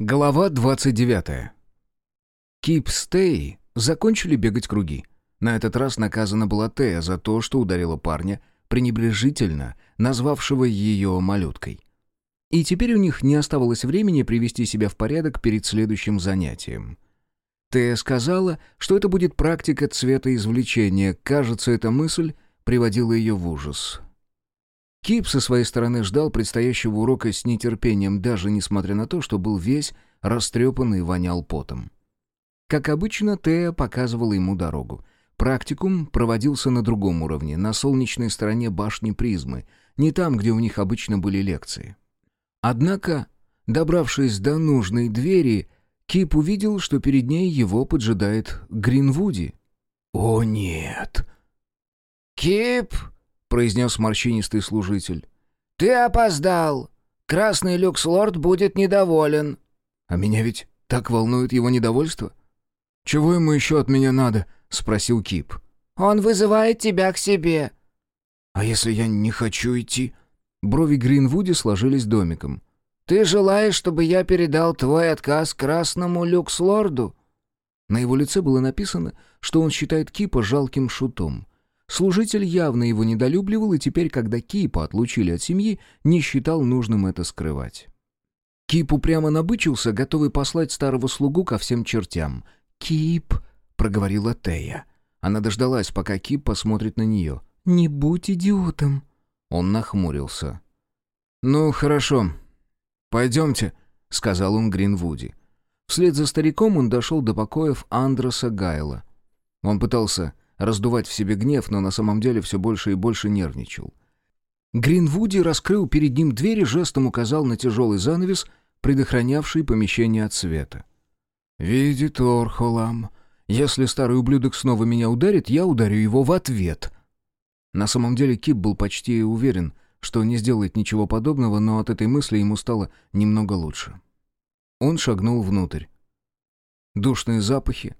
Глава 29. Кип Стей закончили бегать круги. На этот раз наказана была Тея за то, что ударила парня, пренебрежительно назвавшего ее малюткой. И теперь у них не оставалось времени привести себя в порядок перед следующим занятием. Тея сказала, что это будет практика цвета извлечения. Кажется, эта мысль приводила ее в ужас. Кип со своей стороны ждал предстоящего урока с нетерпением, даже несмотря на то, что был весь растрепанный и вонял потом. Как обычно, Тея показывала ему дорогу. Практикум проводился на другом уровне, на солнечной стороне башни призмы, не там, где у них обычно были лекции. Однако, добравшись до нужной двери, Кип увидел, что перед ней его поджидает Гринвуди. «О, нет!» «Кип!» — произнес морщинистый служитель. «Ты опоздал! Красный люкс-лорд будет недоволен!» «А меня ведь так волнует его недовольство?» «Чего ему еще от меня надо?» — спросил Кип. «Он вызывает тебя к себе». «А если я не хочу идти?» Брови Гринвуди сложились домиком. «Ты желаешь, чтобы я передал твой отказ красному люкс-лорду?» На его лице было написано, что он считает Кипа жалким шутом. Служитель явно его недолюбливал, и теперь, когда Кипа отлучили от семьи, не считал нужным это скрывать. Кип упрямо набычился, готовый послать старого слугу ко всем чертям. «Кип», — проговорила Тея. Она дождалась, пока Кип посмотрит на нее. «Не будь идиотом». Он нахмурился. «Ну, хорошо. Пойдемте», — сказал он Гринвуди. Вслед за стариком он дошел до покоев Андроса Гайла. Он пытался раздувать в себе гнев, но на самом деле все больше и больше нервничал. Гринвуди раскрыл перед ним дверь и жестом указал на тяжелый занавес, предохранявший помещение от света. «Видит Орхолам. Если старый ублюдок снова меня ударит, я ударю его в ответ». На самом деле Кип был почти уверен, что не сделает ничего подобного, но от этой мысли ему стало немного лучше. Он шагнул внутрь. Душные запахи,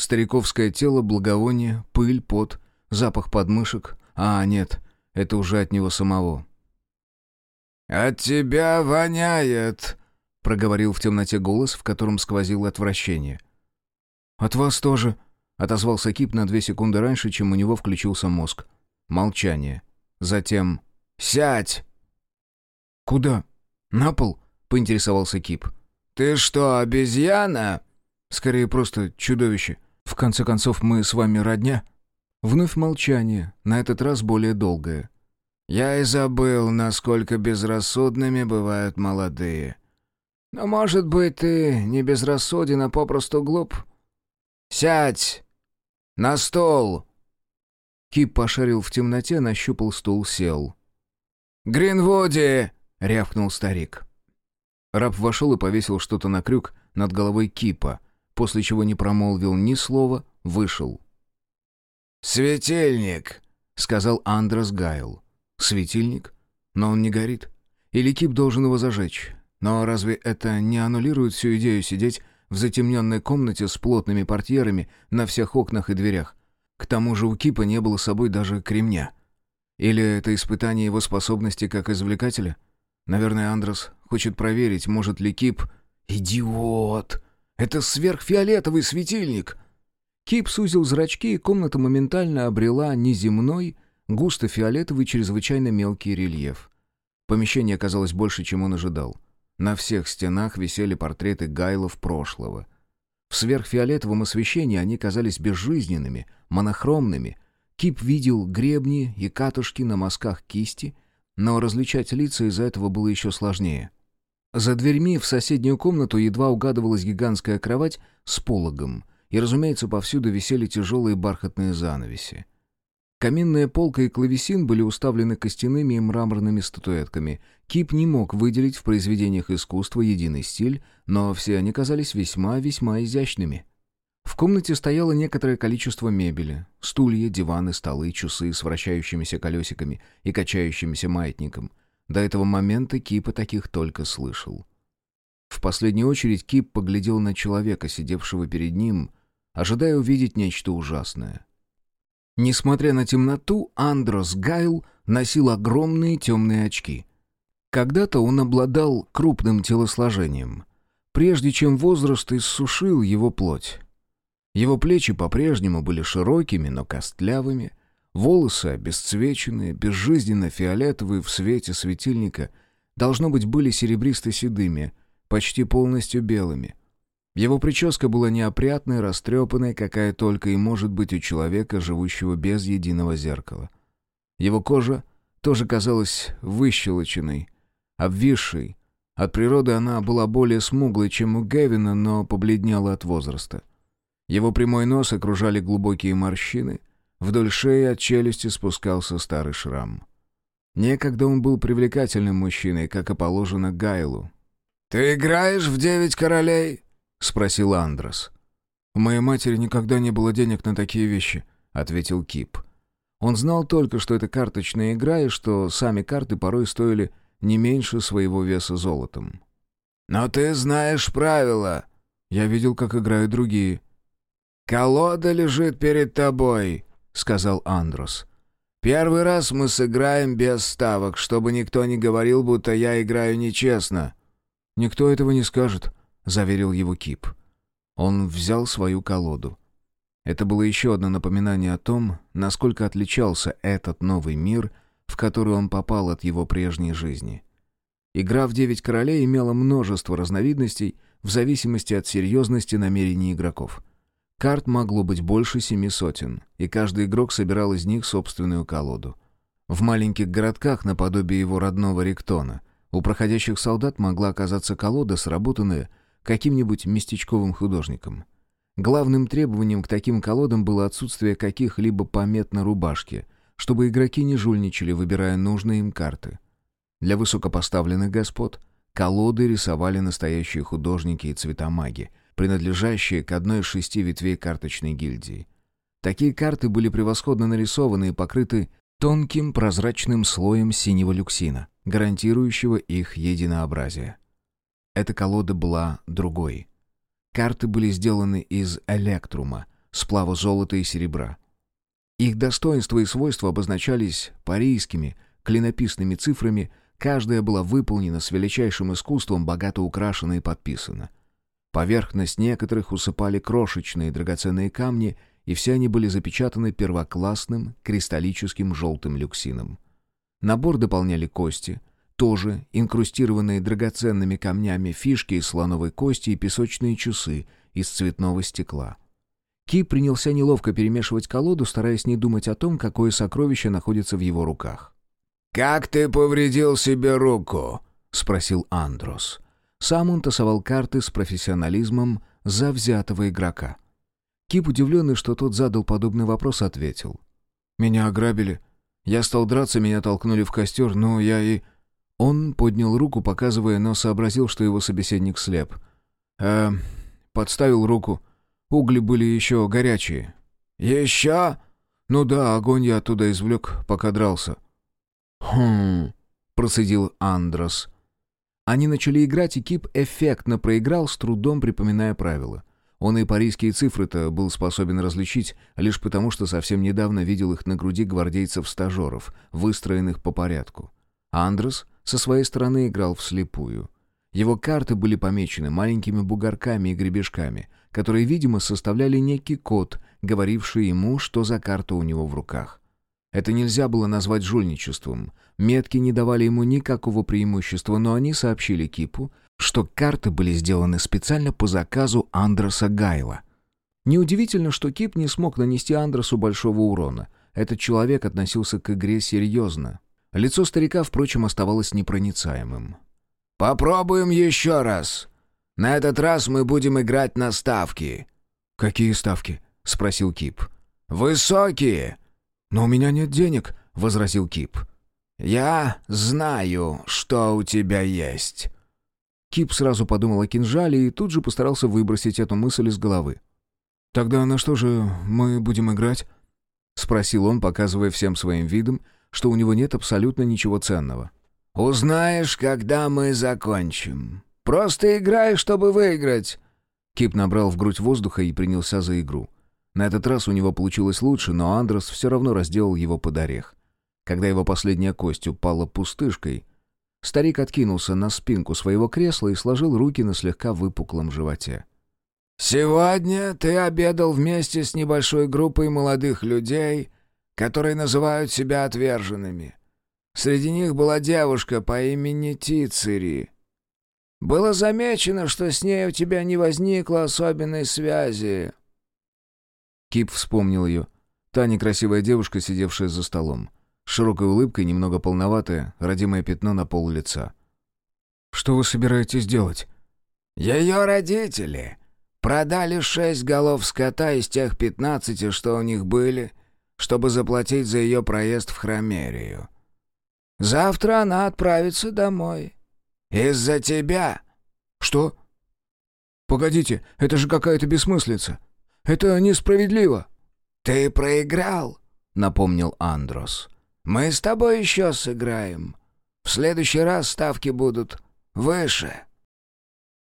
Стариковское тело, благовоние, пыль, пот, запах подмышек. А, нет, это уже от него самого. «От тебя воняет», — проговорил в темноте голос, в котором сквозило отвращение. «От вас тоже», — отозвался Кип на две секунды раньше, чем у него включился мозг. Молчание. Затем «Сядь!» «Куда? На пол?» — поинтересовался Кип. «Ты что, обезьяна?» «Скорее просто чудовище. В конце концов, мы с вами родня?» Вновь молчание, на этот раз более долгое. «Я и забыл, насколько безрассудными бывают молодые. Но, может быть, ты не безрассуден, а попросту глуп? Сядь! На стол!» Кип пошарил в темноте, нащупал стул, сел. «Гринвуди!» — рявкнул старик. Раб вошел и повесил что-то на крюк над головой Кипа — после чего не промолвил ни слова, вышел. «Светильник!» — сказал Андрес Гайл. «Светильник? Но он не горит. Или Кип должен его зажечь. Но разве это не аннулирует всю идею сидеть в затемненной комнате с плотными портьерами на всех окнах и дверях? К тому же у Кипа не было с собой даже кремня. Или это испытание его способности как извлекателя? Наверное, Андрес хочет проверить, может ли Кип... «Идиот!» Это сверхфиолетовый светильник!» Кип сузил зрачки, и комната моментально обрела неземной, густо-фиолетовый, чрезвычайно мелкий рельеф. Помещение оказалось больше, чем он ожидал. На всех стенах висели портреты гайлов прошлого. В сверхфиолетовом освещении они казались безжизненными, монохромными. Кип видел гребни и катушки на мазках кисти, но различать лица из-за этого было еще сложнее. За дверьми в соседнюю комнату едва угадывалась гигантская кровать с пологом, и, разумеется, повсюду висели тяжелые бархатные занавеси. Каминная полка и клавесин были уставлены костяными и мраморными статуэтками. Кип не мог выделить в произведениях искусства единый стиль, но все они казались весьма-весьма изящными. В комнате стояло некоторое количество мебели. Стулья, диваны, столы, часы с вращающимися колесиками и качающимся маятником. До этого момента Кип о таких только слышал. В последнюю очередь Кип поглядел на человека, сидевшего перед ним, ожидая увидеть нечто ужасное. Несмотря на темноту, Андрос Гайл носил огромные темные очки. Когда-то он обладал крупным телосложением. прежде чем возраст иссушил его плоть. Его плечи по-прежнему были широкими, но костлявыми, волосы обесцвеченные, безжизненно фиолетовые в свете светильника, должно быть, были серебристо-седыми, почти полностью белыми. Его прическа была неопрятной, растрепанной, какая только и может быть у человека, живущего без единого зеркала. Его кожа тоже казалась выщелоченной, обвисшей. От природы она была более смуглой, чем у Гевина, но побледнела от возраста. Его прямой нос окружали глубокие морщины, вдоль шеи от челюсти спускался старый шрам. Некогда он был привлекательным мужчиной, как и положено Гайлу. «Ты играешь в «Девять королей»?» — спросил Андрос. «У моей матери никогда не было денег на такие вещи», — ответил Кип. Он знал только, что это карточная игра и что сами карты порой стоили не меньше своего веса золотом. «Но ты знаешь правила». «Я видел, как играют другие», «Колода лежит перед тобой», — сказал Андрос. «Первый раз мы сыграем без ставок, чтобы никто не говорил, будто я играю нечестно». «Никто этого не скажет», — заверил его Кип. Он взял свою колоду. Это было еще одно напоминание о том, насколько отличался этот новый мир, в который он попал от его прежней жизни. Игра в «Девять королей» имела множество разновидностей в зависимости от серьезности намерений игроков — Карт могло быть больше семи сотен, и каждый игрок собирал из них собственную колоду. В маленьких городках, наподобие его родного Риктона, у проходящих солдат могла оказаться колода, сработанная каким-нибудь местечковым художником. Главным требованием к таким колодам было отсутствие каких-либо помет на рубашке, чтобы игроки не жульничали, выбирая нужные им карты. Для высокопоставленных господ колоды рисовали настоящие художники и цветомаги, принадлежащие к одной из шести ветвей карточной гильдии. Такие карты были превосходно нарисованы и покрыты тонким прозрачным слоем синего люксина, гарантирующего их единообразие. Эта колода была другой. Карты были сделаны из электрума, сплава золота и серебра. Их достоинства и свойства обозначались парийскими, клинописными цифрами, каждая была выполнена с величайшим искусством, богато украшена и подписана — Поверхность некоторых усыпали крошечные драгоценные камни, и все они были запечатаны первоклассным кристаллическим желтым люксином. Набор дополняли кости, тоже инкрустированные драгоценными камнями фишки из слоновой кости и песочные часы из цветного стекла. Ки принялся неловко перемешивать колоду, стараясь не думать о том, какое сокровище находится в его руках. «Как ты повредил себе руку?» — спросил Андрос. Сам он тасовал карты с профессионализмом завзятого игрока. Кип, удивленный, что тот задал подобный вопрос, ответил. «Меня ограбили. Я стал драться, меня толкнули в костер, но я и...» Он поднял руку, показывая, но сообразил, что его собеседник слеп. «Э, подставил руку. Угли были еще горячие». «Еще?» «Ну да, огонь я оттуда извлек, пока дрался». «Хм...» — процедил Андрос. Они начали играть, и Кип эффектно проиграл, с трудом припоминая правила. Он и парийские цифры-то был способен различить, лишь потому, что совсем недавно видел их на груди гвардейцев-стажеров, выстроенных по порядку. Андрес со своей стороны играл вслепую. Его карты были помечены маленькими бугорками и гребешками, которые, видимо, составляли некий код, говоривший ему, что за карта у него в руках. Это нельзя было назвать жульничеством. Метки не давали ему никакого преимущества, но они сообщили Кипу, что карты были сделаны специально по заказу Андреса Гайла. Неудивительно, что Кип не смог нанести Андресу большого урона. Этот человек относился к игре серьезно. Лицо старика, впрочем, оставалось непроницаемым. «Попробуем еще раз. На этот раз мы будем играть на ставки». «Какие ставки?» — спросил Кип. «Высокие. «Но у меня нет денег», — возразил Кип. «Я знаю, что у тебя есть». Кип сразу подумал о кинжале и тут же постарался выбросить эту мысль из головы. «Тогда на что же мы будем играть?» — спросил он, показывая всем своим видом, что у него нет абсолютно ничего ценного. «Узнаешь, когда мы закончим. Просто играй, чтобы выиграть». Кип набрал в грудь воздуха и принялся за игру. На этот раз у него получилось лучше, но Андрес все равно разделал его под орех. Когда его последняя кость упала пустышкой, Старик откинулся на спинку своего кресла и сложил руки на слегка выпуклом животе. «Сегодня ты обедал вместе с небольшой группой молодых людей, которые называют себя отверженными. Среди них была девушка по имени Тицири. Было замечено, что с ней у тебя не возникло особенной связи». Кип вспомнил ее. Та некрасивая девушка, сидевшая за столом. С широкой улыбкой, немного полноватое, родимое пятно на пол лица. «Что вы собираетесь делать?» «Ее родители продали шесть голов скота из тех пятнадцати, что у них были, чтобы заплатить за ее проезд в Хромерию. Завтра она отправится домой. Из-за тебя». «Что?» «Погодите, это же какая-то бессмыслица. Это несправедливо». «Ты проиграл», — напомнил Андрос. «Мы с тобой еще сыграем. В следующий раз ставки будут выше».